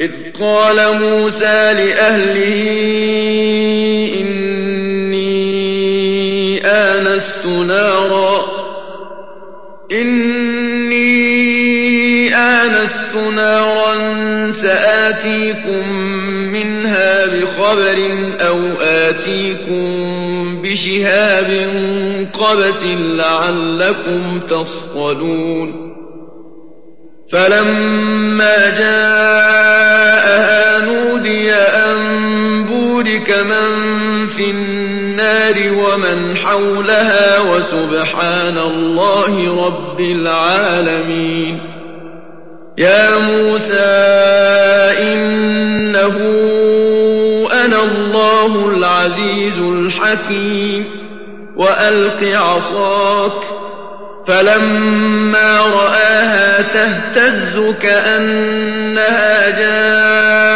إذ قال موسى لأهله إني آنست نارا إني آنست نارا سآتيكم منها بخبر أو آتيكم بشهاب قبس لعلكم تصطلون. فلما جاءها ومن حولها وسبحان الله رب العالمين. يا موسى إنه أنا الله العزيز الحكيم. وألق عصاك فلما رآها تهتز كأنها جان.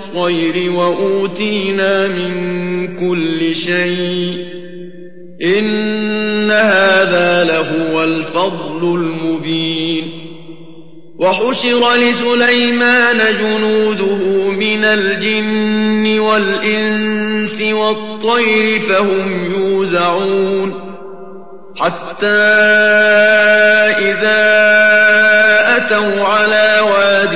الطير وأوتينا من كل شيء. إن هذا لهو الفضل المبين. وحشر لسليمان جنوده من الجن والإنس والطير فهم يوزعون. حتى إذا أتوا على واد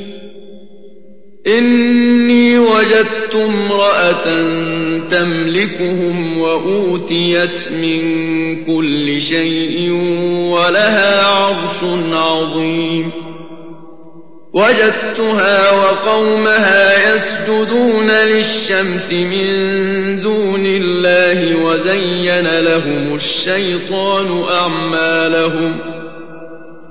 إني وجدت امرأة تملكهم وأوتيت من كل شيء ولها عرش عظيم. وجدتها وقومها يسجدون للشمس من دون الله وزين لهم الشيطان أعمالهم.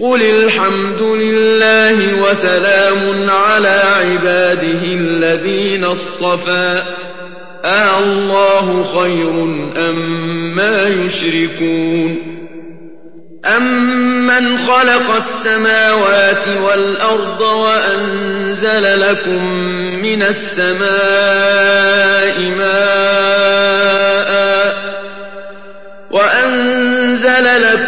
قل الحمد لله وسلام على عباده الذين اصطفى آه الله خير أم يشركون أمن خلق السماوات والأرض وأنزل لكم من السماء ماء وأنزل لكم